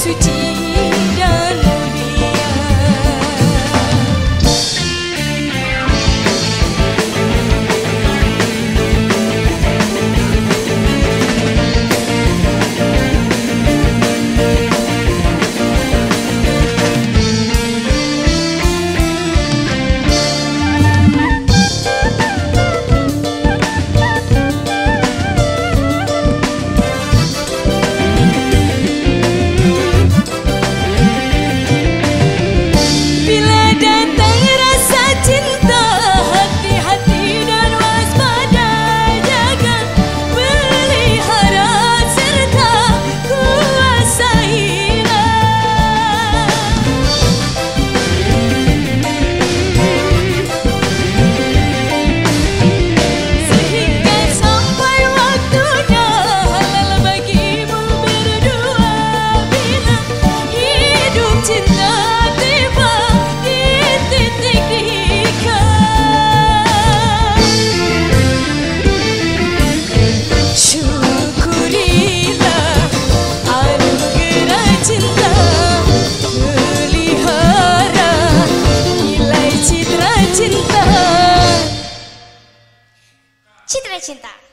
suis cinta.